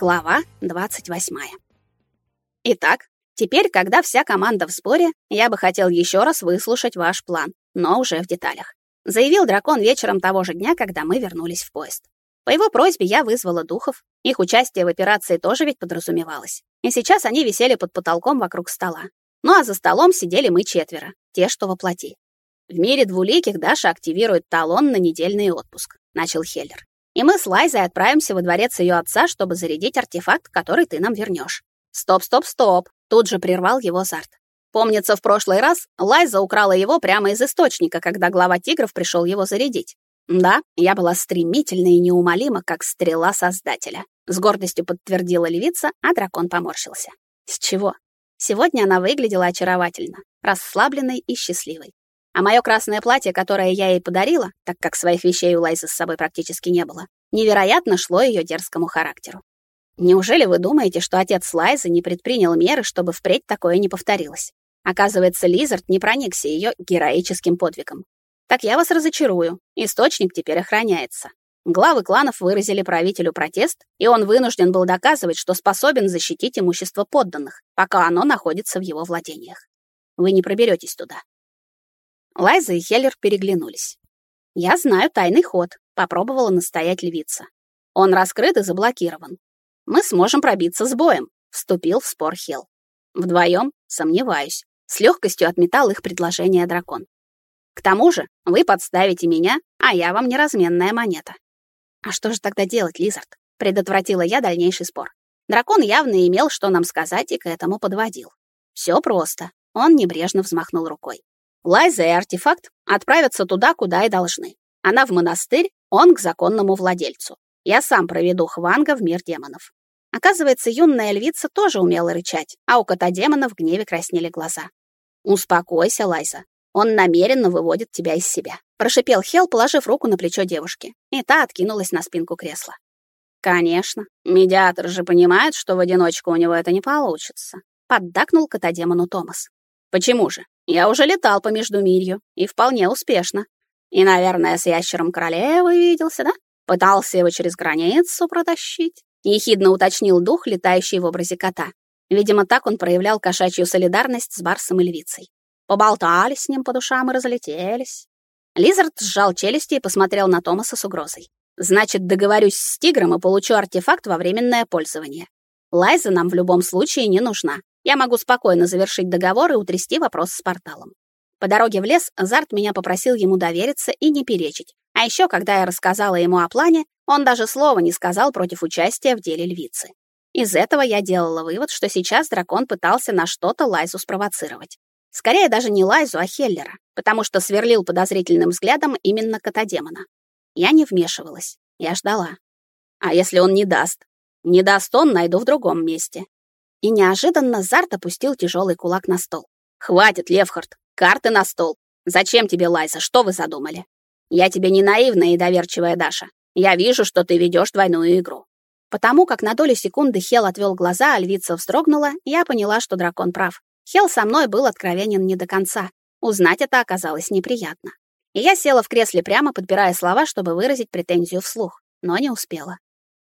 Глава 28. Итак, теперь, когда вся команда в сборе, я бы хотел еще раз выслушать ваш план, но уже в деталях. Заявил дракон вечером того же дня, когда мы вернулись в поезд. По его просьбе я вызвала духов. Их участие в операции тоже ведь подразумевалось. И сейчас они висели под потолком вокруг стола. Ну а за столом сидели мы четверо, те, что воплоти. В мире двуликих Даша активирует талон на недельный отпуск, начал Хеллер и мы с Лайзой отправимся во дворец ее отца, чтобы зарядить артефакт, который ты нам вернешь. Стоп, стоп, стоп, тут же прервал его Зарт. Помнится, в прошлый раз Лайза украла его прямо из источника, когда глава тигров пришел его зарядить. Да, я была стремительна и неумолима, как стрела Создателя. С гордостью подтвердила львица, а дракон поморщился. С чего? Сегодня она выглядела очаровательно, расслабленной и счастливой. А мое красное платье, которое я ей подарила, так как своих вещей у Лайзы с собой практически не было, невероятно шло ее дерзкому характеру. Неужели вы думаете, что отец Лайзы не предпринял меры, чтобы впредь такое не повторилось? Оказывается, Лизард не проникся ее героическим подвигом. Так я вас разочарую. Источник теперь охраняется. Главы кланов выразили правителю протест, и он вынужден был доказывать, что способен защитить имущество подданных, пока оно находится в его владениях. Вы не проберетесь туда. Лайза и Хеллер переглянулись. «Я знаю тайный ход», — попробовала настоять львица. «Он раскрыт и заблокирован. Мы сможем пробиться с боем», — вступил в спор Хел. Вдвоем, сомневаюсь, с легкостью отметал их предложение дракон. «К тому же вы подставите меня, а я вам неразменная монета». «А что же тогда делать, Лизард?» — предотвратила я дальнейший спор. Дракон явно имел, что нам сказать, и к этому подводил. Все просто. Он небрежно взмахнул рукой. Лайза и артефакт отправятся туда, куда и должны. Она в монастырь, он к законному владельцу. Я сам проведу Хванга в мир демонов. Оказывается, юная львица тоже умела рычать, а у кота демона в гневе краснели глаза. «Успокойся, Лайза. Он намеренно выводит тебя из себя», — прошипел Хел, положив руку на плечо девушки, и та откинулась на спинку кресла. «Конечно. Медиатор же понимает, что в одиночку у него это не получится», — поддакнул котодемону Томас. «Почему же? Я уже летал по Междумирью, и вполне успешно. И, наверное, с ящером королевы виделся, да? Пытался его через границу протащить. Ехидно уточнил дух, летающий в образе кота. Видимо, так он проявлял кошачью солидарность с барсом и львицей. Поболтали с ним по душам и разлетелись. Лизард сжал челюсти и посмотрел на Томаса с угрозой. «Значит, договорюсь с тигром и получу артефакт во временное пользование. Лайза нам в любом случае не нужна. Я могу спокойно завершить договор и утрясти вопрос с порталом. По дороге в лес Зарт меня попросил ему довериться и не перечить. А еще, когда я рассказала ему о плане, он даже слова не сказал против участия в деле львицы. Из этого я делала вывод, что сейчас дракон пытался на что-то Лайзу спровоцировать. Скорее даже не Лайзу, а Хеллера, потому что сверлил подозрительным взглядом именно кота-демона. Я не вмешивалась, я ждала. А если он не даст? Не даст он, найду в другом месте. И неожиданно Зарт опустил тяжелый кулак на стол. «Хватит, Левхард! Карты на стол! Зачем тебе, Лайза? Что вы задумали? Я тебе не наивная и доверчивая Даша. Я вижу, что ты ведешь двойную игру». Потому как на долю секунды Хел отвел глаза, а львица вздрогнула, я поняла, что дракон прав. Хел со мной был откровенен не до конца. Узнать это оказалось неприятно. И я села в кресле прямо, подбирая слова, чтобы выразить претензию вслух, но не успела.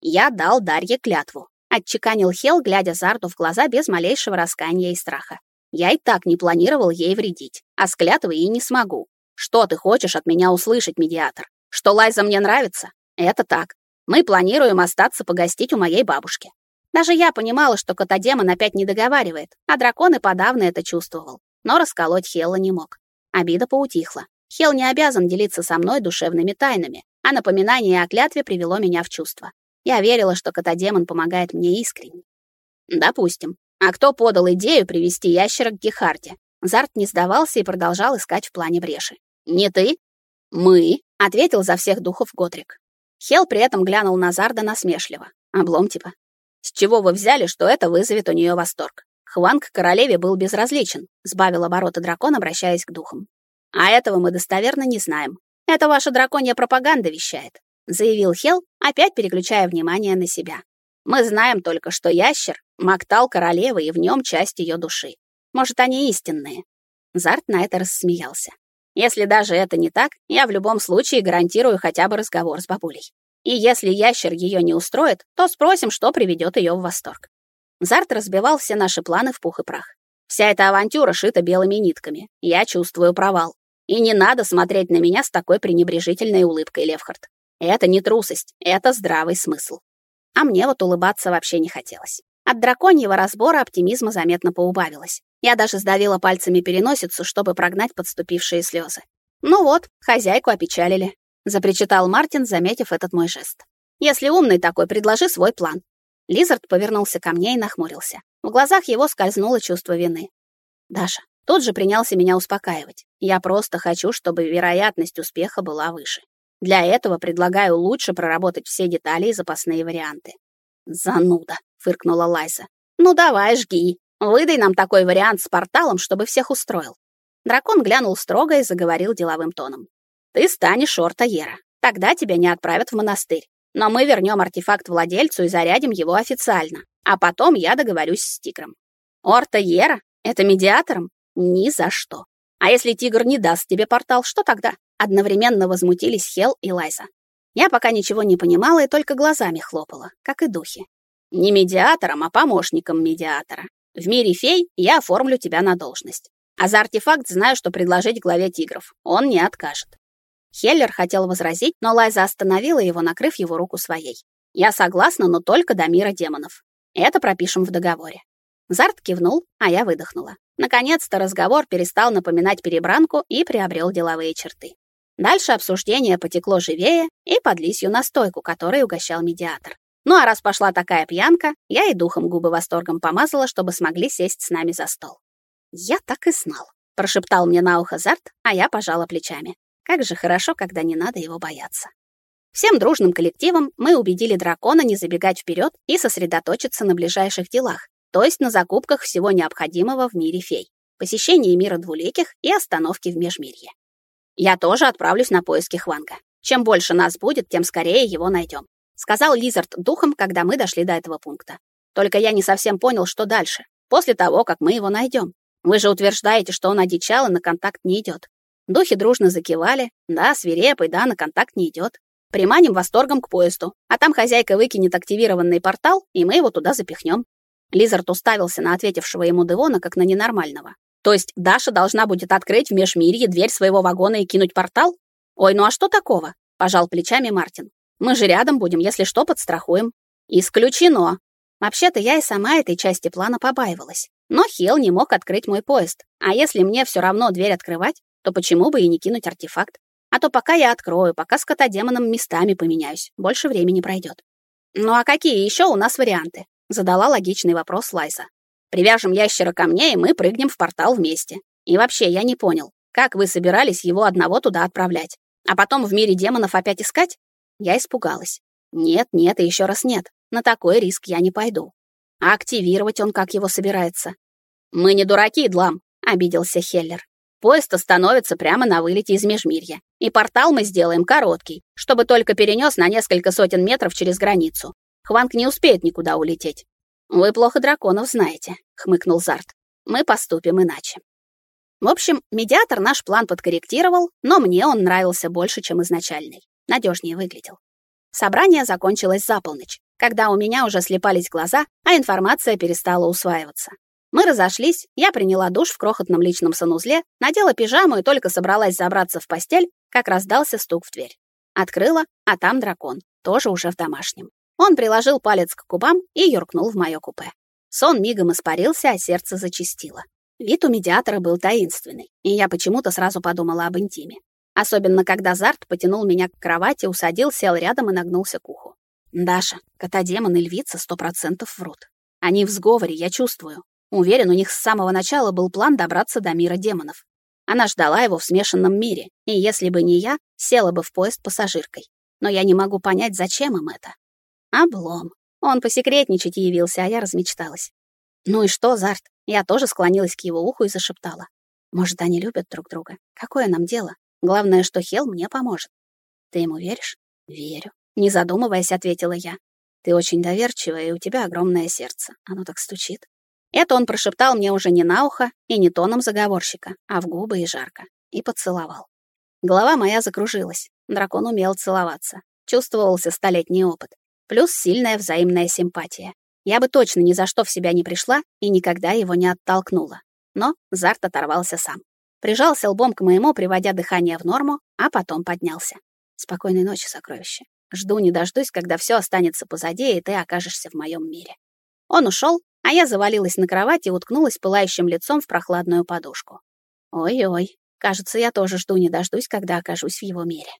Я дал Дарье клятву. Отчеканил Хел, глядя Зарду в глаза без малейшего раскаяния и страха. Я и так не планировал ей вредить, а с клятвой и не смогу. Что ты хочешь от меня услышать, медиатор? Что Лайза мне нравится? Это так. Мы планируем остаться погостить у моей бабушки. Даже я понимала, что котодемон опять не договаривает, а дракон и подавно это чувствовал. Но расколоть Хелла не мог. Обида поутихла. Хел не обязан делиться со мной душевными тайнами, а напоминание о клятве привело меня в чувство. Я верила, что котодемон помогает мне искренне. Допустим. А кто подал идею привести ящера к Гехарде? Зарт не сдавался и продолжал искать в плане бреши. «Не ты?» «Мы», — ответил за всех духов Готрик. Хел при этом глянул на Зарда насмешливо. Облом типа. «С чего вы взяли, что это вызовет у нее восторг?» Хванг королеве был безразличен, сбавил обороты дракон, обращаясь к духам. «А этого мы достоверно не знаем. Это ваша драконья пропаганда вещает заявил Хел, опять переключая внимание на себя. Мы знаем только, что ящер — мактал королевы, и в нем часть ее души. Может, они истинные. Зарт на это рассмеялся. Если даже это не так, я в любом случае гарантирую хотя бы разговор с бабулей. И если ящер ее не устроит, то спросим, что приведет ее в восторг. Зарт разбивал все наши планы в пух и прах. Вся эта авантюра шита белыми нитками. Я чувствую провал. И не надо смотреть на меня с такой пренебрежительной улыбкой, Левхард. Это не трусость, это здравый смысл. А мне вот улыбаться вообще не хотелось. От драконьего разбора оптимизма заметно поубавилось. Я даже сдавила пальцами переносицу, чтобы прогнать подступившие слезы. «Ну вот, хозяйку опечалили», — запричитал Мартин, заметив этот мой жест. «Если умный такой, предложи свой план». Лизард повернулся ко мне и нахмурился. В глазах его скользнуло чувство вины. «Даша, тот же принялся меня успокаивать. Я просто хочу, чтобы вероятность успеха была выше. Для этого предлагаю лучше проработать все детали и запасные варианты». «Зануда», — фыркнула Лайса. «Ну давай, жги. Выдай нам такой вариант с порталом, чтобы всех устроил. Дракон глянул строго и заговорил деловым тоном. «Ты станешь Ортаера. Тогда тебя не отправят в монастырь. Но мы вернем артефакт владельцу и зарядим его официально. А потом я договорюсь с тигром». «Ортаера? Это медиатором? Ни за что. А если тигр не даст тебе портал, что тогда?» Одновременно возмутились Хел и Лайза. Я пока ничего не понимала и только глазами хлопала, как и духи. Не медиатором, а помощником медиатора. В мире фей я оформлю тебя на должность. А за артефакт знаю, что предложить главе тигров. Он не откажет. Хеллер хотел возразить, но Лайза остановила его, накрыв его руку своей. Я согласна, но только до мира демонов. Это пропишем в договоре. Зарт кивнул, а я выдохнула. Наконец-то разговор перестал напоминать перебранку и приобрел деловые черты. Дальше обсуждение потекло живее и под лисью настойку, которой угощал медиатор. Ну а раз пошла такая пьянка, я и духом губы восторгом помазала, чтобы смогли сесть с нами за стол. «Я так и знал», — прошептал мне на ухо Зарт, а я пожала плечами. Как же хорошо, когда не надо его бояться. Всем дружным коллективом мы убедили дракона не забегать вперед и сосредоточиться на ближайших делах, то есть на закупках всего необходимого в мире фей, посещении мира двуликих и остановке в Межмирье. Я тоже отправлюсь на поиски Хванга. Чем больше нас будет, тем скорее его найдем, сказал Лизард духом, когда мы дошли до этого пункта. Только я не совсем понял, что дальше, после того, как мы его найдем. Вы же утверждаете, что он одичал и на контакт не идет. Духи дружно закивали. Да, свирепый, да, на контакт не идет. Приманим восторгом к поезду, а там хозяйка выкинет активированный портал, и мы его туда запихнем. Лизард уставился на ответившего ему Девона как на ненормального. То есть Даша должна будет открыть в межмирье дверь своего вагона и кинуть портал? Ой, ну а что такого? Пожал плечами Мартин. Мы же рядом будем, если что, подстрахуем. Исключено. Вообще-то я и сама этой части плана побаивалась. Но Хел не мог открыть мой поезд. А если мне все равно дверь открывать, то почему бы и не кинуть артефакт? А то пока я открою, пока с котодемоном местами поменяюсь, больше времени пройдет. Ну а какие еще у нас варианты? Задала логичный вопрос Лайза. Привяжем ящера ко мне, и мы прыгнем в портал вместе. И вообще, я не понял, как вы собирались его одного туда отправлять? А потом в мире демонов опять искать? Я испугалась. Нет, нет и еще раз нет. На такой риск я не пойду. А активировать он как его собирается? Мы не дураки, Длам, обиделся Хеллер. Поезд остановится прямо на вылете из Межмирья. И портал мы сделаем короткий, чтобы только перенес на несколько сотен метров через границу. Хванг не успеет никуда улететь. Вы плохо драконов знаете, хмыкнул Зарт. Мы поступим иначе. В общем, медиатор наш план подкорректировал, но мне он нравился больше, чем изначальный. Надежнее выглядел. Собрание закончилось за полночь когда у меня уже слепались глаза, а информация перестала усваиваться. Мы разошлись, я приняла душ в крохотном личном санузле, надела пижаму и только собралась забраться в постель, как раздался стук в дверь. Открыла, а там дракон, тоже уже в домашнем. Он приложил палец к губам и юркнул в моё купе. Сон мигом испарился, а сердце зачастило. Вид у медиатора был таинственный, и я почему-то сразу подумала об интиме. Особенно, когда Зарт потянул меня к кровати, усадил, сел рядом и нагнулся к уху. Даша, кота-демон и львица сто процентов врут. Они в сговоре, я чувствую. Уверен, у них с самого начала был план добраться до мира демонов. Она ждала его в смешанном мире, и если бы не я, села бы в поезд пассажиркой. Но я не могу понять, зачем им это. Облом. Он посекретничать явился, а я размечталась. Ну и что, Зарт? Я тоже склонилась к его уху и зашептала. Может, они любят друг друга? Какое нам дело? Главное, что Хел мне поможет. Ты ему веришь? Верю. Не задумываясь, ответила я. Ты очень доверчивая, и у тебя огромное сердце. Оно так стучит. Это он прошептал мне уже не на ухо и не тоном заговорщика, а в губы и жарко. И поцеловал. Голова моя закружилась. Дракон умел целоваться. чувствовался столетний опыт, плюс сильная взаимная симпатия. Я бы точно ни за что в себя не пришла и никогда его не оттолкнула. Но Зарт оторвался сам. Прижался лбом к моему, приводя дыхание в норму, а потом поднялся. Спокойной ночи, сокровище. Жду не дождусь, когда все останется позади, и ты окажешься в моем мире. Он ушел, а я завалилась на кровать и уткнулась пылающим лицом в прохладную подушку. Ой-ой, кажется, я тоже жду не дождусь, когда окажусь в его мире.